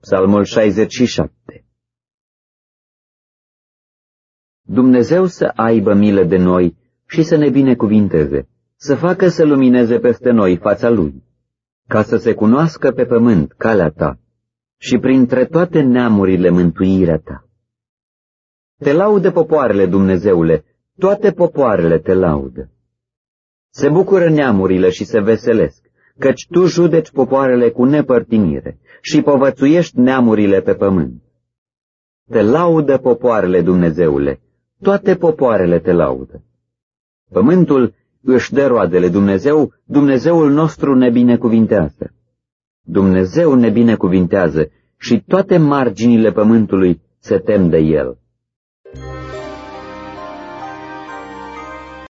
Psalmul 67 Dumnezeu să aibă milă de noi și să ne binecuvinteze, să facă să lumineze peste noi fața Lui, ca să se cunoască pe pământ calea Ta și printre toate neamurile mântuirea Ta. Te laudă popoarele, Dumnezeule, toate popoarele te laudă. Se bucură neamurile și se veselesc, căci Tu judeci popoarele cu nepărtinire și povățuiești neamurile pe pământ. Te laudă popoarele, Dumnezeule, toate popoarele te laudă. Pământul își dă roadele Dumnezeu, Dumnezeul nostru ne binecuvintează. Dumnezeu ne binecuvintează și toate marginile pământului se tem de El.